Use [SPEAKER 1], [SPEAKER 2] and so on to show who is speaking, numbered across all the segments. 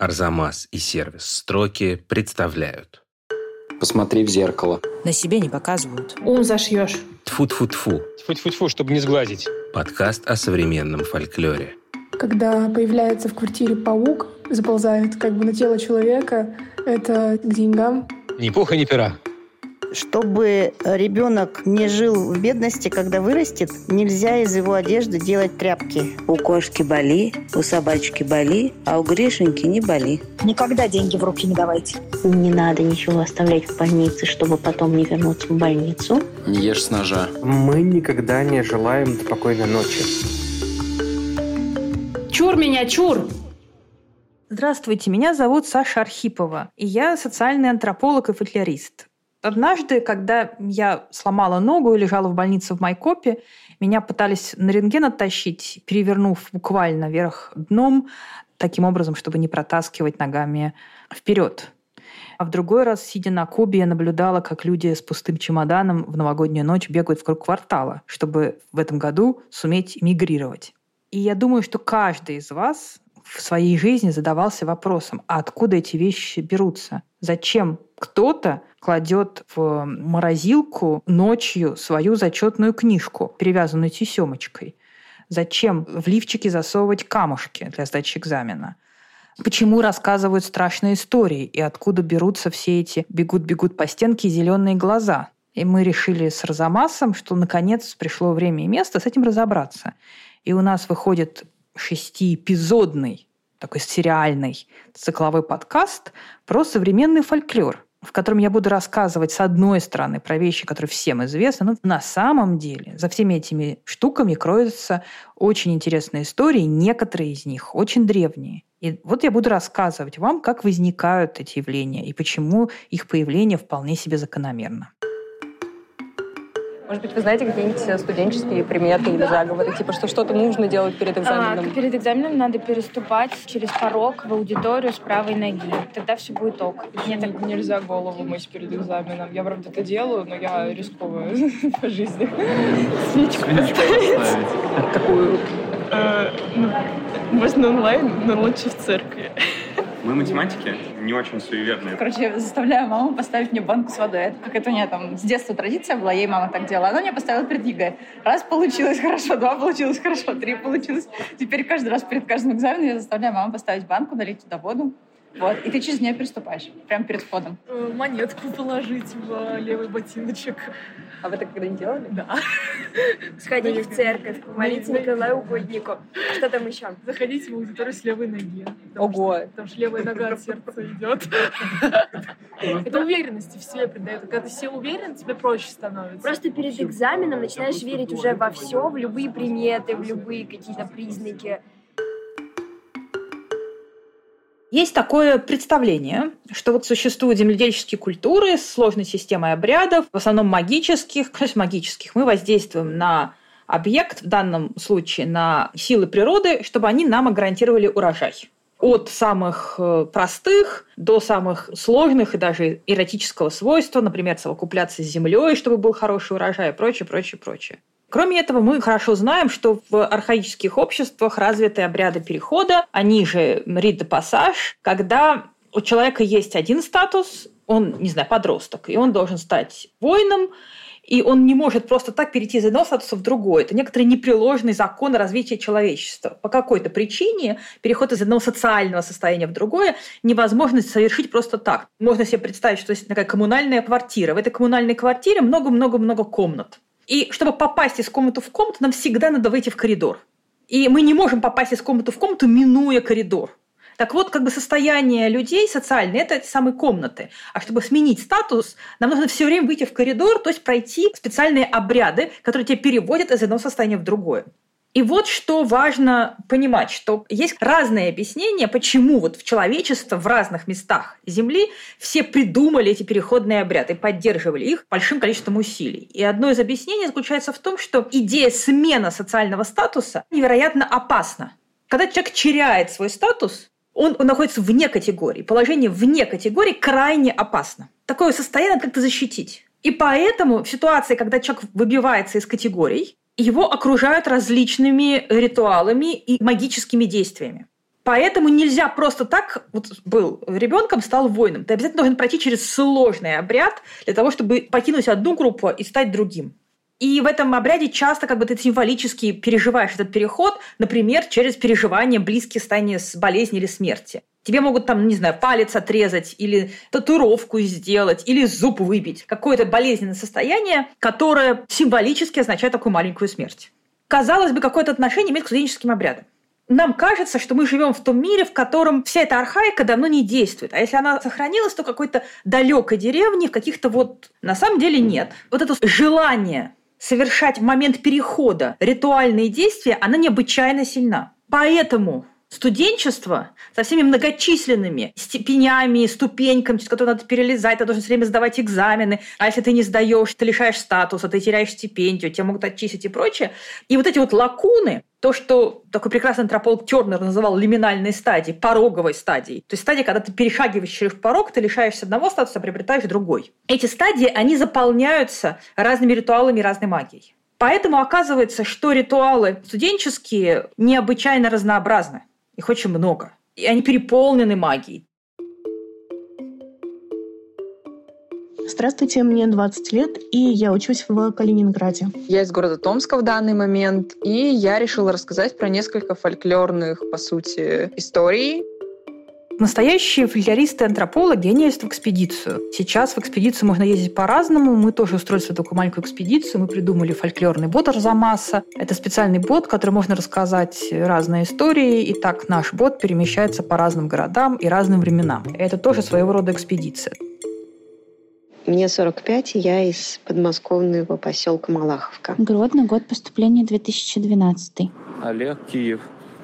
[SPEAKER 1] Арзамас и сервис «Строки» представляют.
[SPEAKER 2] Посмотри в зеркало.
[SPEAKER 3] На себе не показывают.
[SPEAKER 4] Ум зашьешь.
[SPEAKER 1] Тфу-тфу-тфу.
[SPEAKER 5] Тьфу-тьфу-тьфу, чтобы не сглазить.
[SPEAKER 1] Подкаст о современном фольклоре.
[SPEAKER 4] Когда появляется в квартире паук, заползает как бы на тело человека, это к деньгам.
[SPEAKER 5] Ни пуха, ни пера.
[SPEAKER 6] Чтобы ребенок не жил в бедности, когда вырастет, нельзя из его одежды делать тряпки.
[SPEAKER 7] У кошки боли, у собачки боли, а у Гришеньки не боли.
[SPEAKER 8] Никогда деньги в руки не давайте.
[SPEAKER 9] Не надо ничего оставлять в больнице, чтобы потом не вернуться в больницу.
[SPEAKER 2] Не ешь с ножа.
[SPEAKER 10] Мы никогда не желаем спокойной ночи.
[SPEAKER 4] Чур меня, чур!
[SPEAKER 11] Здравствуйте, меня зовут Саша Архипова, и я социальный антрополог и фольклорист. Однажды, когда я сломала ногу и лежала в больнице в Майкопе, меня пытались на рентген оттащить, перевернув буквально вверх дном, таким образом, чтобы не протаскивать ногами вперед. А в другой раз, сидя на Кубе, я наблюдала, как люди с пустым чемоданом в новогоднюю ночь бегают вокруг квартала, чтобы в этом году суметь мигрировать. И я думаю, что каждый из вас в своей жизни задавался вопросом, а откуда эти вещи берутся? Зачем кто-то кладет в морозилку ночью свою зачетную книжку, перевязанную тесемочкой? Зачем в лифчики засовывать камушки для сдачи экзамена? Почему рассказывают страшные истории и откуда берутся все эти бегут-бегут по стенке зеленые глаза? И мы решили с Розамасом, что наконец пришло время и место с этим разобраться. И у нас выходит шестиэпизодный, такой сериальный цикловой подкаст про современный фольклор, в котором я буду рассказывать, с одной стороны, про вещи, которые всем известны, но на самом деле за всеми этими штуками кроются очень интересные истории, некоторые из них очень древние. И вот я буду рассказывать вам, как возникают эти явления и почему их появление вполне себе закономерно.
[SPEAKER 12] Может быть, вы знаете какие-нибудь студенческие приметы или заговоры, типа, что что-то нужно делать перед экзаменом?
[SPEAKER 13] А, перед экзаменом надо переступать через порог в аудиторию с правой ноги. Тогда все будет ок.
[SPEAKER 14] Мне так нельзя голову мыть перед экзаменом. Я, правда, это делаю, но я рисковую по жизни.
[SPEAKER 12] Свечку поставить.
[SPEAKER 14] Какую? Э, ну, можно онлайн, но лучше в церкви.
[SPEAKER 15] Мы математики не очень суеверные.
[SPEAKER 16] Короче, я заставляю маму поставить мне банку с водой. Это как это у меня там с детства традиция была, ей мама так делала. Она мне поставила перед ЕГЭ. Раз получилось хорошо, два получилось хорошо, три получилось. Теперь каждый раз перед каждым экзаменом я заставляю маму поставить банку, налить туда воду, вот. И ты через нее переступаешь, прямо перед входом.
[SPEAKER 14] Э, монетку положить в левый ботиночек.
[SPEAKER 12] А вы это когда-нибудь делали?
[SPEAKER 14] Да.
[SPEAKER 17] Сходить в церковь, молиться Николаю Угоднику. Что там еще?
[SPEAKER 14] Заходить в аудиторию с левой ноги.
[SPEAKER 12] Ого!
[SPEAKER 14] Потому что левая нога от сердца идет. Это уверенности в себе придает. Когда ты в себе уверен, тебе проще становится.
[SPEAKER 17] Просто перед экзаменом начинаешь верить уже во все, в любые приметы, в любые какие-то признаки.
[SPEAKER 11] Есть такое представление, что вот существуют земледельческие культуры с сложной системой обрядов, в основном магических, кстати, магических. Мы воздействуем на объект, в данном случае на силы природы, чтобы они нам гарантировали урожай. От самых э, простых до самых сложных и даже эротического свойства, например, совокупляться с землей, чтобы был хороший урожай и прочее, прочее, прочее. Кроме этого, мы хорошо знаем, что в архаических обществах развиты обряды перехода, они же рит де пассаж, когда у человека есть один статус, он, не знаю, подросток, и он должен стать воином, и он не может просто так перейти из одного статуса в другой. Это некоторый непреложный закон развития человечества. По какой-то причине переход из одного социального состояния в другое невозможно совершить просто так. Можно себе представить, что есть такая коммунальная квартира. В этой коммунальной квартире много-много-много комнат. И чтобы попасть из комнаты в комнату, нам всегда надо выйти в коридор. И мы не можем попасть из комнаты в комнату, минуя коридор. Так вот, как бы состояние людей социальное – это эти самые комнаты. А чтобы сменить статус, нам нужно все время выйти в коридор, то есть пройти специальные обряды, которые тебя переводят из одного состояния в другое. И вот что важно понимать, что есть разные объяснения, почему вот в человечестве в разных местах Земли все придумали эти переходные обряды и поддерживали их большим количеством усилий. И одно из объяснений заключается в том, что идея смены социального статуса невероятно опасна. Когда человек теряет свой статус, он, он находится вне категории. Положение вне категории крайне опасно. Такое состояние как-то защитить. И поэтому в ситуации, когда человек выбивается из категорий, его окружают различными ритуалами и магическими действиями. Поэтому нельзя просто так, вот был ребенком, стал воином. Ты обязательно должен пройти через сложный обряд для того, чтобы покинуть одну группу и стать другим. И в этом обряде часто как бы ты символически переживаешь этот переход, например, через переживание близкие состояния с болезни или смерти. Тебе могут там, не знаю, палец отрезать или татуировку сделать, или зуб выбить. Какое-то болезненное состояние, которое символически означает такую маленькую смерть. Казалось бы, какое-то отношение имеет к студенческим обрядам нам кажется, что мы живем в том мире, в котором вся эта архаика давно не действует. А если она сохранилась, то какой-то далекой деревне, в каких-то вот... На самом деле нет. Вот это желание совершать в момент перехода ритуальные действия, она необычайно сильна. Поэтому студенчество со всеми многочисленными степенями, ступеньками, через которые надо перелезать, ты должен все время сдавать экзамены, а если ты не сдаешь, ты лишаешь статуса, ты теряешь стипендию, тебя могут отчислить и прочее. И вот эти вот лакуны, то, что такой прекрасный антрополог Тернер называл лиминальной стадией, пороговой стадией. То есть стадия, когда ты перешагиваешь через порог, ты лишаешься одного статуса, а приобретаешь другой. Эти стадии, они заполняются разными ритуалами разной магией. Поэтому оказывается, что ритуалы студенческие необычайно разнообразны. Их очень много. И они переполнены магией.
[SPEAKER 3] Здравствуйте, мне 20 лет, и я учусь в Калининграде.
[SPEAKER 12] Я из города Томска в данный момент, и я решила рассказать про несколько фольклорных, по сути, историй,
[SPEAKER 11] Настоящие фольклористы антропологи, они ездят в экспедицию. Сейчас в экспедицию можно ездить по-разному. Мы тоже устроили свою такую маленькую экспедицию. Мы придумали фольклорный бот Арзамаса. Это специальный бот, который можно рассказать разные истории. И так наш бот перемещается по разным городам и разным временам. Это тоже своего рода экспедиция.
[SPEAKER 9] Мне 45, и я из подмосковного поселка Малаховка.
[SPEAKER 18] Гродно, год поступления 2012.
[SPEAKER 19] Олег, Киев.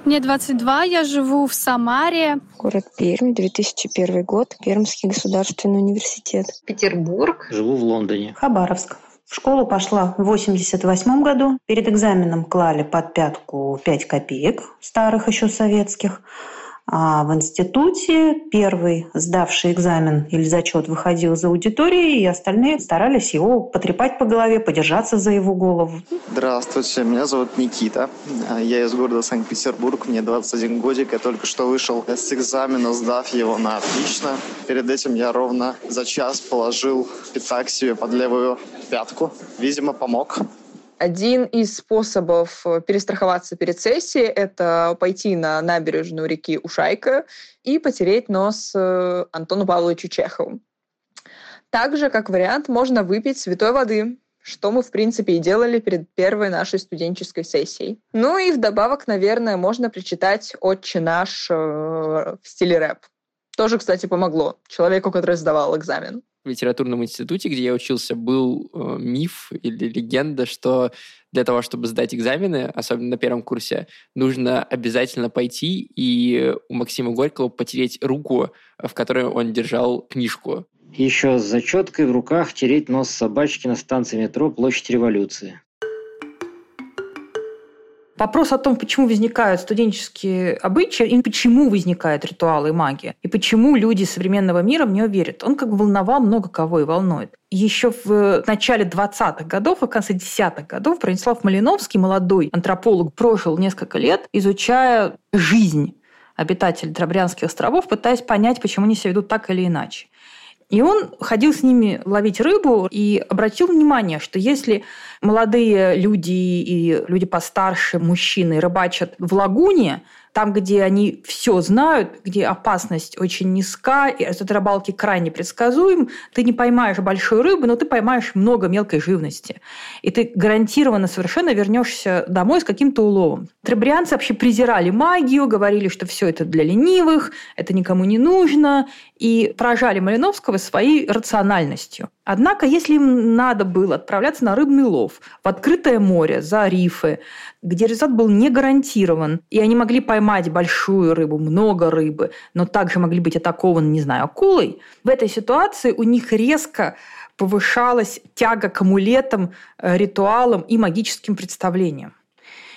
[SPEAKER 20] Мне 22, я живу в Самаре.
[SPEAKER 21] Город Пермь, 2001 год, Пермский государственный университет.
[SPEAKER 22] Петербург.
[SPEAKER 23] Живу в Лондоне.
[SPEAKER 24] Хабаровск. В школу пошла в 88 году. Перед экзаменом клали под пятку 5 копеек, старых еще советских. А в институте первый сдавший экзамен или зачет выходил из аудитории, и остальные старались его потрепать по голове, подержаться за его голову.
[SPEAKER 25] Здравствуйте, меня зовут Никита. Я из города Санкт-Петербург, мне 21 годик. Я только что вышел с экзамена, сдав его на отлично. Перед этим я ровно за час положил пятак себе под левую пятку. Видимо, помог.
[SPEAKER 12] Один из способов э, перестраховаться перед сессией – это пойти на набережную реки Ушайка и потереть нос э, Антону Павловичу Чехову. Также, как вариант, можно выпить святой воды, что мы, в принципе, и делали перед первой нашей студенческой сессией. Ну и вдобавок, наверное, можно прочитать «Отче наш» э, в стиле рэп. Тоже, кстати, помогло человеку, который сдавал экзамен
[SPEAKER 26] в литературном институте, где я учился, был э, миф или легенда, что для того, чтобы сдать экзамены, особенно на первом курсе, нужно обязательно пойти и у Максима Горького потереть руку, в которой он держал книжку.
[SPEAKER 23] Еще с зачеткой в руках тереть нос собачки на станции метро Площадь Революции.
[SPEAKER 11] Вопрос о том, почему возникают студенческие обычаи и почему возникают ритуалы и магия, и почему люди современного мира в нее верят, он как бы волновал много кого и волнует. Еще в начале 20-х годов и конце 10-х годов Бронислав Малиновский, молодой антрополог, прожил несколько лет, изучая жизнь обитателей Дробрянских островов, пытаясь понять, почему они себя ведут так или иначе. И он ходил с ними ловить рыбу и обратил внимание, что если молодые люди и люди постарше, мужчины, рыбачат в лагуне, там, где они все знают, где опасность очень низка, и результат рыбалки крайне предсказуем, ты не поймаешь большую рыбу, но ты поймаешь много мелкой живности. И ты гарантированно совершенно вернешься домой с каким-то уловом. Требрианцы вообще презирали магию, говорили, что все это для ленивых, это никому не нужно, и поражали Малиновского своей рациональностью. Однако, если им надо было отправляться на рыбный лов в открытое море, за рифы, где результат был не гарантирован, и они могли поймать большую рыбу, много рыбы, но также могли быть атакованы, не знаю, акулой, в этой ситуации у них резко повышалась тяга к амулетам, э, ритуалам и магическим представлениям.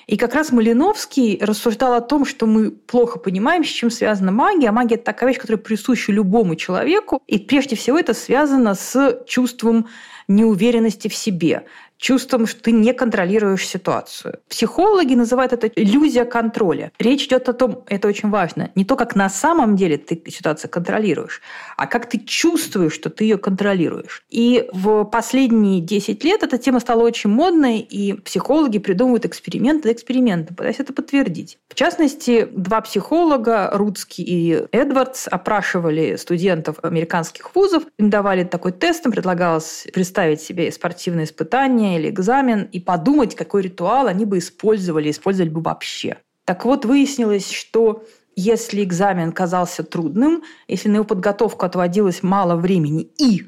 [SPEAKER 11] И как раз Малиновский рассуждал о том, что мы плохо понимаем, с чем связана магия. А магия – это такая вещь, которая присуща любому человеку. И прежде всего это связано с чувством неуверенности в себе, чувством, что ты не контролируешь ситуацию. Психологи называют это иллюзия контроля. Речь идет о том, это очень важно, не то, как на самом деле ты ситуацию контролируешь, а как ты чувствуешь, что ты ее контролируешь. И в последние 10 лет эта тема стала очень модной, и психологи придумывают эксперименты эксперименты, пытаясь это подтвердить. В частности, два психолога, Рудский и Эдвардс, опрашивали студентов американских вузов, им давали такой тест, им предлагалось представить себе спортивное испытание или экзамен и подумать, какой ритуал они бы использовали, использовали бы вообще. Так вот, выяснилось, что если экзамен казался трудным, если на его подготовку отводилось мало времени и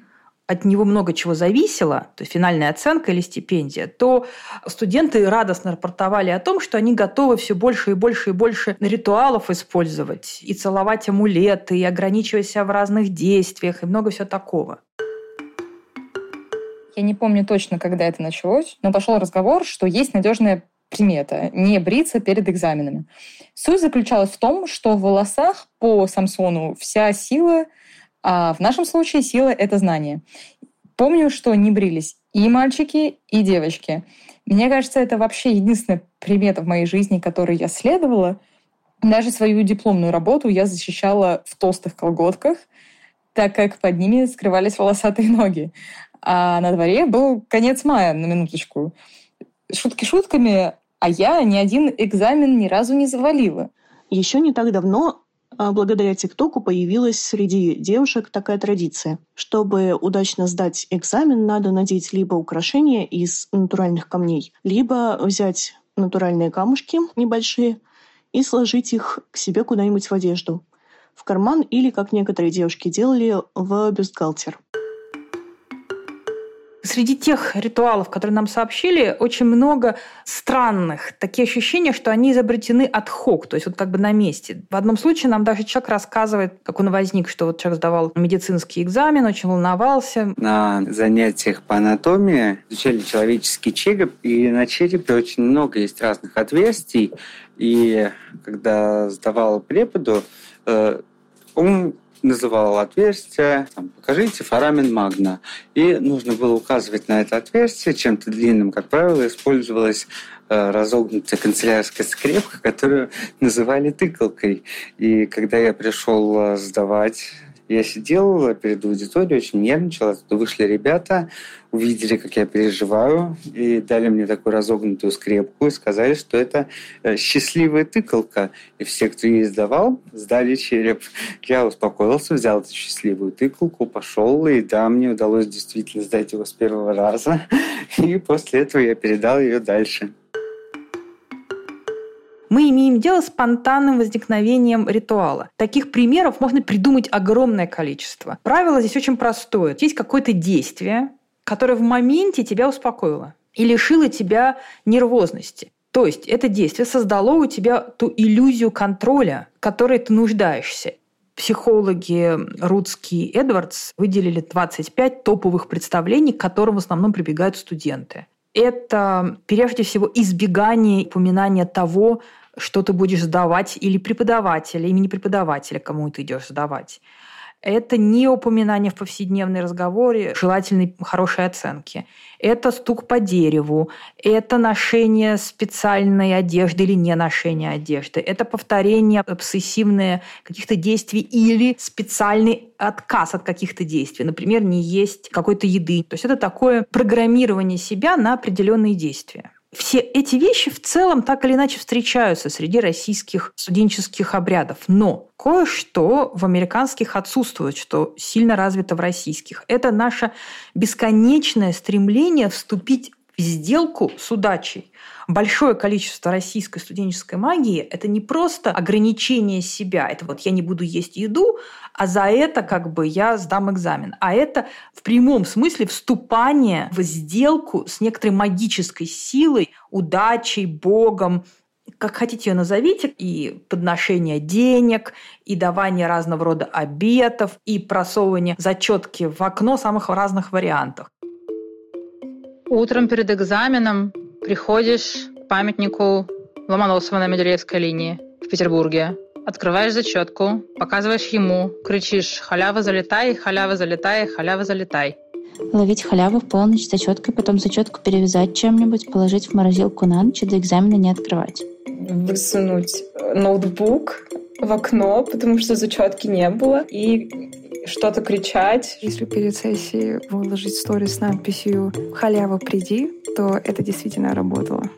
[SPEAKER 11] от него много чего зависело, то есть финальная оценка или стипендия, то студенты радостно рапортовали о том, что они готовы все больше и больше и больше ритуалов использовать, и целовать амулеты, и ограничивать себя в разных действиях, и много всего такого.
[SPEAKER 12] Я не помню точно, когда это началось, но пошел разговор, что есть надежная примета – не бриться перед экзаменами. Суть заключалась в том, что в волосах по Самсону вся сила – а в нашем случае сила — это знание. Помню, что не брились и мальчики, и девочки. Мне кажется, это вообще единственная примета в моей жизни, которой я следовала. Даже свою дипломную работу я защищала в толстых колготках, так как под ними скрывались волосатые ноги. А на дворе был конец мая, на минуточку. Шутки шутками, а я ни один экзамен ни разу не завалила.
[SPEAKER 3] Еще не так давно а благодаря ТикТоку появилась среди девушек такая традиция. Чтобы удачно сдать экзамен, надо надеть либо украшения из натуральных камней, либо взять натуральные камушки небольшие и сложить их к себе куда-нибудь в одежду, в карман или, как некоторые девушки делали, в бюстгальтер.
[SPEAKER 11] Среди тех ритуалов, которые нам сообщили, очень много странных. Такие ощущения, что они изобретены от хок, то есть вот как бы на месте. В одном случае нам даже человек рассказывает, как он возник, что вот человек сдавал медицинский экзамен, очень волновался.
[SPEAKER 10] На занятиях по анатомии изучали человеческий череп, и на черепе очень много есть разных отверстий. И когда сдавал преподу, э, он называл отверстие, там, покажите форамен магна. И нужно было указывать на это отверстие чем-то длинным. Как правило, использовалась э, разогнутая канцелярская скрепка, которую называли тыкалкой. И когда я пришел э, сдавать я сидел перед аудиторией, очень нервничал. Оттуда вышли ребята, увидели, как я переживаю, и дали мне такую разогнутую скрепку и сказали, что это э, счастливая тыкалка. И все, кто ей сдавал, сдали череп. Я успокоился, взял эту счастливую тыкалку, пошел, и да, мне удалось действительно сдать его с первого раза. И после этого я передал ее дальше
[SPEAKER 11] мы имеем дело с спонтанным возникновением ритуала. Таких примеров можно придумать огромное количество. Правило здесь очень простое. Есть какое-то действие, которое в моменте тебя успокоило и лишило тебя нервозности. То есть это действие создало у тебя ту иллюзию контроля, которой ты нуждаешься. Психологи Рудский и Эдвардс выделили 25 топовых представлений, к которым в основном прибегают студенты. Это, прежде всего, избегание упоминания того, что ты будешь сдавать, или преподавателя, имени преподавателя, кому ты идешь сдавать. Это не упоминание в повседневной разговоре желательной хорошей оценки. Это стук по дереву, это ношение специальной одежды или не ношение одежды. Это повторение обсессивные каких-то действий или специальный отказ от каких-то действий. Например, не есть какой-то еды. То есть это такое программирование себя на определенные действия все эти вещи в целом так или иначе встречаются среди российских студенческих обрядов. Но кое-что в американских отсутствует, что сильно развито в российских. Это наше бесконечное стремление вступить в сделку с удачей. Большое количество российской студенческой магии – это не просто ограничение себя, это вот я не буду есть еду, а за это как бы я сдам экзамен. А это в прямом смысле вступание в сделку с некоторой магической силой, удачей, Богом, как хотите ее назовите, и подношение денег, и давание разного рода обетов, и просовывание зачетки в окно самых разных вариантов.
[SPEAKER 27] Утром перед экзаменом приходишь к памятнику Ломоносова на Менделеевской линии в Петербурге. Открываешь зачетку, показываешь ему, кричишь «Халява залетай, халява залетай, халява залетай».
[SPEAKER 18] Ловить халяву в полночь зачеткой, потом зачетку перевязать чем-нибудь, положить в морозилку на ночь и до экзамена не открывать.
[SPEAKER 12] Высунуть ноутбук в окно, потому что зачетки не было, и что-то кричать.
[SPEAKER 28] Если перед сессией выложить сторис с надписью «Халява, приди», то это действительно работало.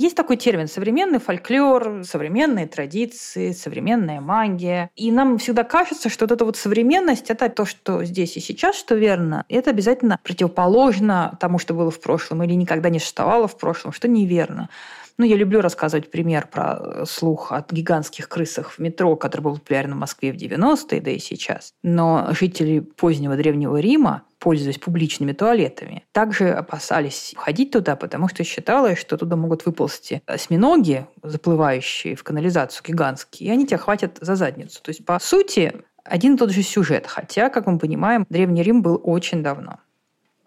[SPEAKER 11] Есть такой термин современный фольклор, современные традиции, современная магия. И нам всегда кажется, что вот эта вот современность — это то, что здесь и сейчас, что верно. И это обязательно противоположно тому, что было в прошлом или никогда не существовало в прошлом, что неверно. Ну, я люблю рассказывать пример про слух о гигантских крысах в метро, который был популярен в Москве в 90-е, да и сейчас. Но жители позднего Древнего Рима пользуясь публичными туалетами, также опасались ходить туда, потому что считалось, что туда могут выползти осьминоги, заплывающие в канализацию гигантские, и они тебя хватят за задницу. То есть, по сути, один и тот же сюжет, хотя, как мы понимаем, Древний Рим был очень давно.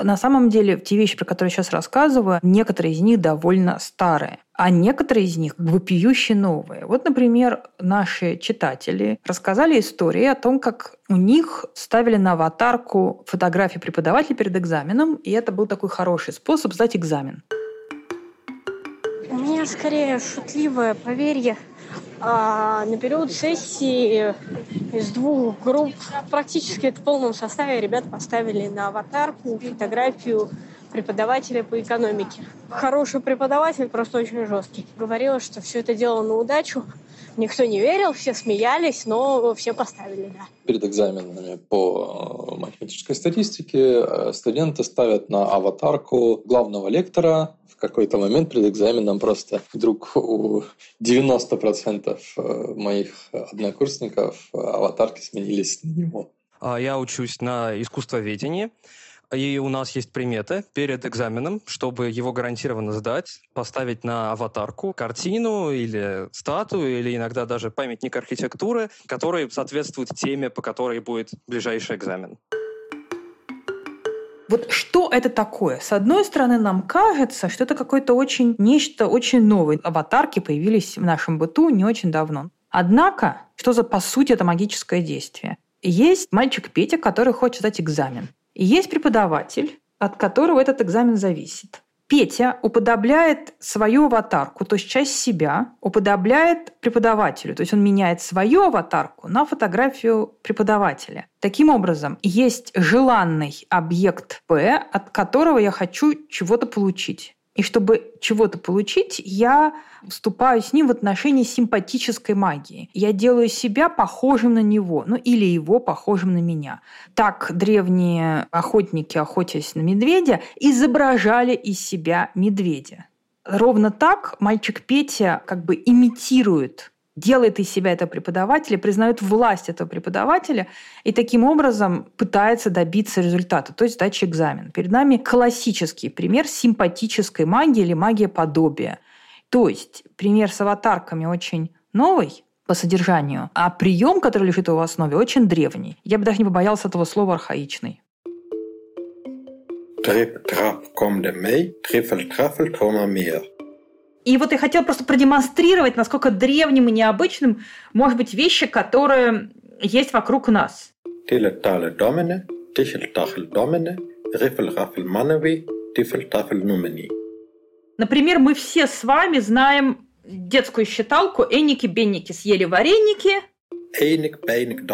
[SPEAKER 11] На самом деле, те вещи, про которые я сейчас рассказываю, некоторые из них довольно старые, а некоторые из них вопиющие новые. Вот, например, наши читатели рассказали истории о том, как у них ставили на аватарку фотографии преподавателя перед экзаменом, и это был такой хороший способ сдать экзамен.
[SPEAKER 17] У меня скорее шутливое поверье а на период сессии из двух групп практически в полном составе ребят поставили на аватарку фотографию преподавателя по экономике. Хороший преподаватель, просто очень жесткий. Говорила, что все это дело на удачу. Никто не верил, все смеялись, но все поставили, да.
[SPEAKER 29] Перед экзаменами по э, математической статистике э, студенты ставят на аватарку главного лектора какой-то момент перед экзаменом просто вдруг у 90% э, моих однокурсников аватарки сменились на него.
[SPEAKER 30] А, я учусь на искусствоведении, и у нас есть приметы перед экзаменом, чтобы его гарантированно сдать, поставить на аватарку картину или статую, или иногда даже памятник архитектуры, который соответствует теме, по которой будет ближайший экзамен.
[SPEAKER 11] Вот что это такое? С одной стороны, нам кажется, что это какое-то очень нечто очень новое. Аватарки появились в нашем быту не очень давно. Однако, что за по сути это магическое действие? Есть мальчик Петя, который хочет сдать экзамен. И есть преподаватель, от которого этот экзамен зависит. Петя уподобляет свою аватарку, то есть часть себя, уподобляет преподавателю. То есть он меняет свою аватарку на фотографию преподавателя. Таким образом, есть желанный объект П, от которого я хочу чего-то получить. И чтобы чего-то получить, я вступаю с ним в отношении симпатической магии. Я делаю себя похожим на него, ну или его похожим на меня. Так древние охотники, охотясь на медведя, изображали из себя медведя. Ровно так мальчик Петя как бы имитирует делает из себя этого преподавателя, признает власть этого преподавателя и таким образом пытается добиться результата, то есть сдачи экзамен. Перед нами классический пример симпатической магии или магия подобия. То есть пример с аватарками очень новый, по содержанию, а прием, который лежит в основе, очень древний. Я бы даже не побоялся этого слова архаичный.
[SPEAKER 31] Трип, трап, ком де мей, трифель, трафель, тома мир.
[SPEAKER 11] И вот я хотела просто продемонстрировать, насколько древним и необычным может быть вещи, которые есть вокруг нас. Например, мы все с вами знаем детскую считалку «Эники-бенники съели вареники».
[SPEAKER 31] Эйник, бейник,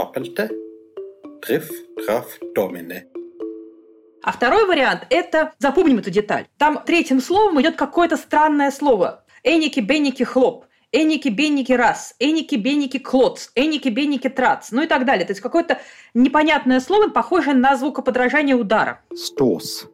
[SPEAKER 11] А второй вариант – это, запомним эту деталь, там третьим словом идет какое-то странное слово. Эники, бенники, хлоп. Эники, бенники, раз. Эники, бенники, клоц. Эники, бенники, трац. Ну и так далее. То есть какое-то непонятное слово, похожее на звукоподражание удара.
[SPEAKER 31] Стос.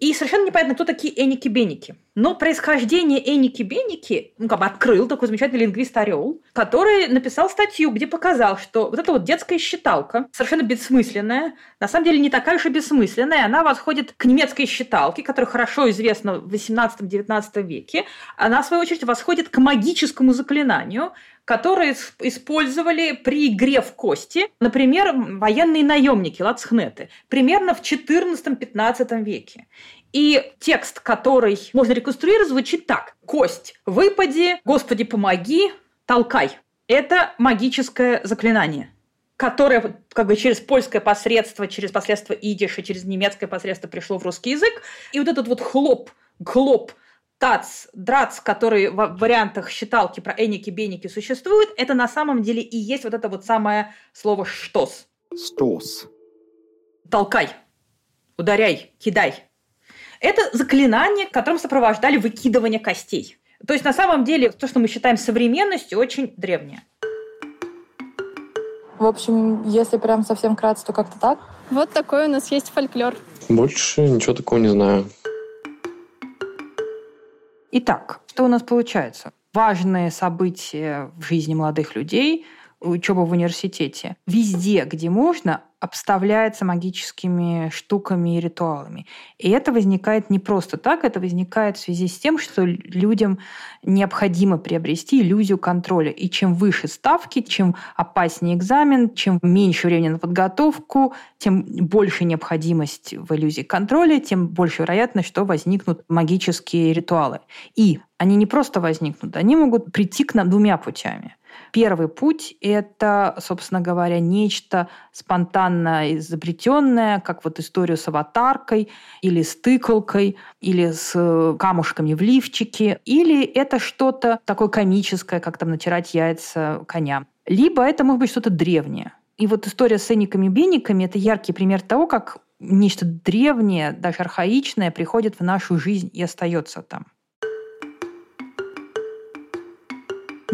[SPEAKER 11] И совершенно непонятно, кто такие Эники-Беники. Но происхождение Эники-Беники ну, как бы открыл такой замечательный лингвист Орел, который написал статью, где показал, что вот эта вот детская считалка, совершенно бессмысленная, на самом деле не такая уж и бессмысленная, она восходит к немецкой считалке, которая хорошо известна в 18-19 веке. Она, в свою очередь, восходит к магическому заклинанию, которые использовали при игре в кости, например, военные наемники, лацхнеты, примерно в 14-15 веке. И текст, который можно реконструировать, звучит так. «Кость, выпади, Господи, помоги, толкай». Это магическое заклинание. которое как бы через польское посредство, через посредство идиша, через немецкое посредство пришло в русский язык. И вот этот вот хлоп, хлоп, тац, драц, который в вариантах считалки про эники, беники существует, это на самом деле и есть вот это вот самое слово «штос».
[SPEAKER 32] Стос.
[SPEAKER 11] Толкай, ударяй, кидай. Это заклинание, которым сопровождали выкидывание костей. То есть на самом деле то, что мы считаем современностью, очень древнее.
[SPEAKER 33] В общем, если прям совсем кратко, то как-то так.
[SPEAKER 20] Вот такой у нас есть фольклор.
[SPEAKER 32] Больше ничего такого не знаю.
[SPEAKER 11] Итак, что у нас получается? Важные события в жизни молодых людей, учеба в университете. Везде, где можно, обставляется магическими штуками и ритуалами. И это возникает не просто так, это возникает в связи с тем, что людям необходимо приобрести иллюзию контроля. И чем выше ставки, чем опаснее экзамен, чем меньше времени на подготовку, тем больше необходимость в иллюзии контроля, тем больше вероятность, что возникнут магические ритуалы. И они не просто возникнут, они могут прийти к нам двумя путями – Первый путь – это, собственно говоря, нечто спонтанно изобретенное, как вот историю с аватаркой или с тыкалкой, или с э, камушками в лифчике, или это что-то такое комическое, как там натирать яйца коням. Либо это может быть что-то древнее. И вот история с эниками-бениками – это яркий пример того, как нечто древнее, даже архаичное приходит в нашу жизнь и остается там.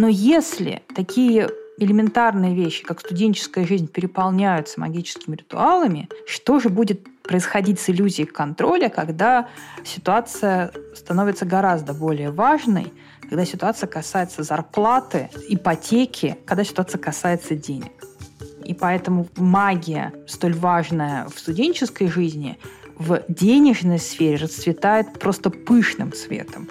[SPEAKER 11] Но если такие элементарные вещи, как студенческая жизнь, переполняются магическими ритуалами, что же будет происходить с иллюзией контроля, когда ситуация становится гораздо более важной, когда ситуация касается зарплаты, ипотеки, когда ситуация касается денег. И поэтому магия, столь важная в студенческой жизни, в денежной сфере расцветает просто пышным цветом.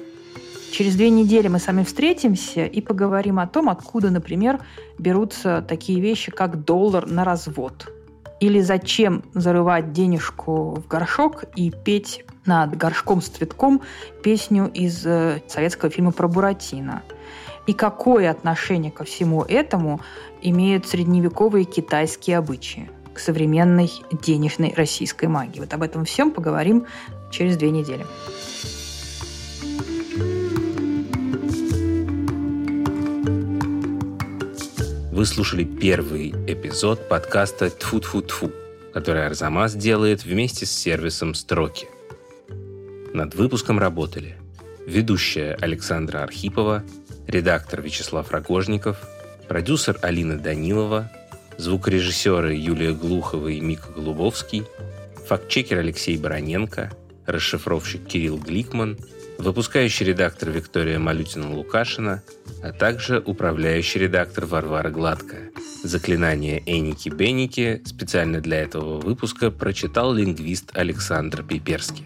[SPEAKER 11] Через две недели мы с вами встретимся и поговорим о том, откуда, например, берутся такие вещи, как доллар на развод. Или зачем зарывать денежку в горшок и петь над горшком с цветком песню из э, советского фильма про Буратино. И какое отношение ко всему этому имеют средневековые китайские обычаи к современной денежной российской магии. Вот об этом всем поговорим через две недели.
[SPEAKER 34] Вы слушали первый эпизод подкаста тфу тфу тфу который Арзамас делает вместе с сервисом «Строки». Над выпуском работали ведущая Александра Архипова, редактор Вячеслав Рогожников, продюсер Алина Данилова, звукорежиссеры Юлия Глухова и Мика Голубовский, фактчекер Алексей Бароненко, расшифровщик Кирилл Гликман – выпускающий редактор Виктория Малютина-Лукашина, а также управляющий редактор Варвара Гладкая. Заклинание Эники-Беники специально для этого выпуска прочитал лингвист Александр Пиперский.